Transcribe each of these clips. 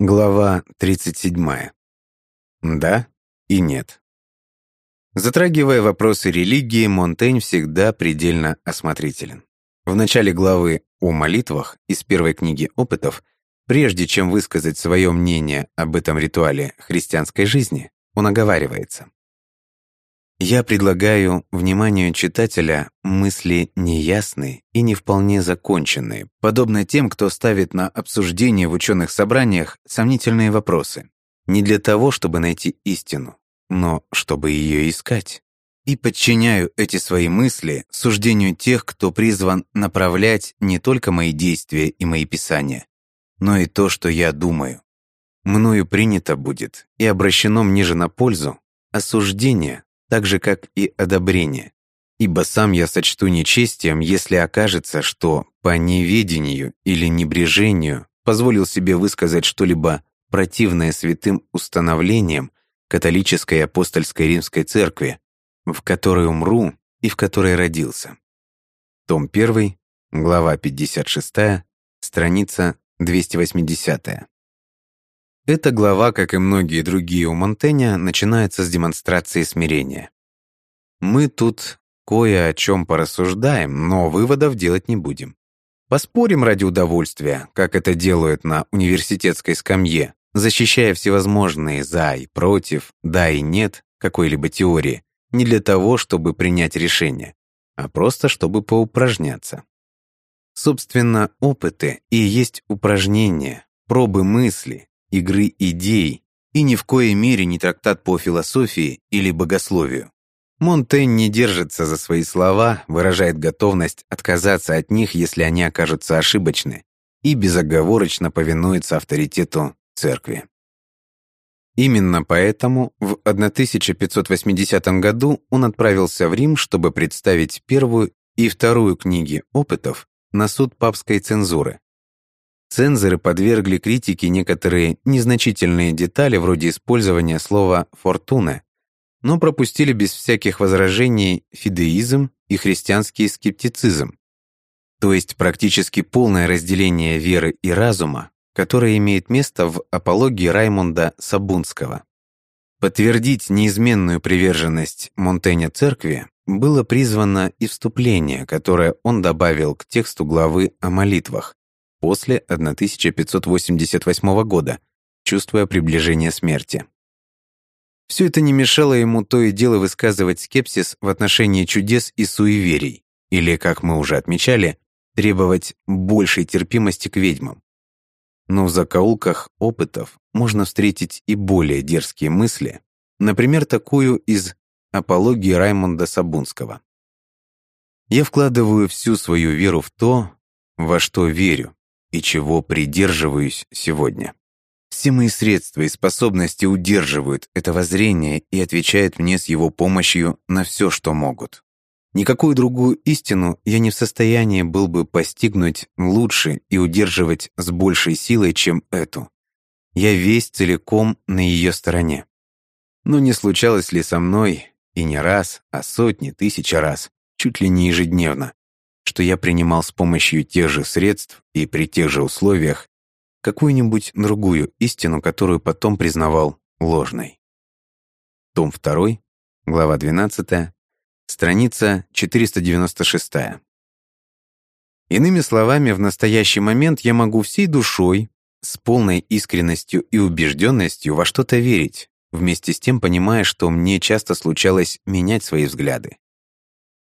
Глава 37. Да и нет. Затрагивая вопросы религии, Монтень всегда предельно осмотрителен. В начале главы о молитвах из первой книги опытов, прежде чем высказать свое мнение об этом ритуале христианской жизни, он оговаривается. Я предлагаю вниманию читателя мысли неясные и не вполне законченные, подобно тем, кто ставит на обсуждение в ученых собраниях сомнительные вопросы. Не для того, чтобы найти истину, но чтобы ее искать. И подчиняю эти свои мысли суждению тех, кто призван направлять не только мои действия и мои писания, но и то, что я думаю. Мною принято будет и обращено мне же на пользу осуждение так же, как и одобрение. Ибо сам я сочту нечестием, если окажется, что по неведению или небрежению позволил себе высказать что-либо противное святым установлениям католической апостольской римской церкви, в которой умру и в которой родился. Том 1, глава 56, страница 280. Эта глава, как и многие другие у Монтэня, начинается с демонстрации смирения. Мы тут кое о чем порассуждаем, но выводов делать не будем. Поспорим ради удовольствия, как это делают на университетской скамье, защищая всевозможные «за» и «против», «да» и «нет» какой-либо теории, не для того, чтобы принять решение, а просто чтобы поупражняться. Собственно, опыты и есть упражнения, пробы мысли, игры идей и ни в коей мере не трактат по философии или богословию. Монтень не держится за свои слова, выражает готовность отказаться от них, если они окажутся ошибочны, и безоговорочно повинуется авторитету церкви. Именно поэтому в 1580 году он отправился в Рим, чтобы представить первую и вторую книги опытов на суд папской цензуры, Цензоры подвергли критике некоторые незначительные детали вроде использования слова «фортуна», но пропустили без всяких возражений фидеизм и христианский скептицизм, то есть практически полное разделение веры и разума, которое имеет место в апологии Раймонда Сабунского. Подтвердить неизменную приверженность Монтэня церкви было призвано и вступление, которое он добавил к тексту главы о молитвах, после 1588 года, чувствуя приближение смерти. Все это не мешало ему то и дело высказывать скепсис в отношении чудес и суеверий, или, как мы уже отмечали, требовать большей терпимости к ведьмам. Но в закоулках опытов можно встретить и более дерзкие мысли, например, такую из «Апологии Раймонда Сабунского». Я вкладываю всю свою веру в то, во что верю, и чего придерживаюсь сегодня. Все мои средства и способности удерживают это воззрение и отвечают мне с его помощью на все, что могут. Никакую другую истину я не в состоянии был бы постигнуть лучше и удерживать с большей силой, чем эту. Я весь целиком на ее стороне. Но не случалось ли со мной, и не раз, а сотни, тысячи раз, чуть ли не ежедневно, что я принимал с помощью тех же средств и при тех же условиях какую-нибудь другую истину, которую потом признавал ложной. Том 2, глава 12, страница 496. Иными словами, в настоящий момент я могу всей душой, с полной искренностью и убежденностью во что-то верить, вместе с тем понимая, что мне часто случалось менять свои взгляды.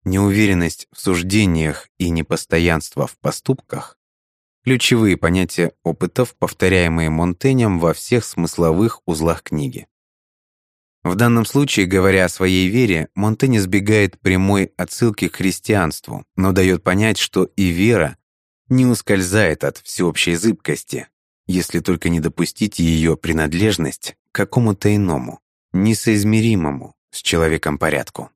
Неуверенность в суждениях и непостоянство в поступках – ключевые понятия опытов, повторяемые Монтенем во всех смысловых узлах книги. В данном случае, говоря о своей вере, Монтень избегает прямой отсылки к христианству, но дает понять, что и вера не ускользает от всеобщей зыбкости, если только не допустить ее принадлежность к какому-то иному, несоизмеримому с человеком порядку.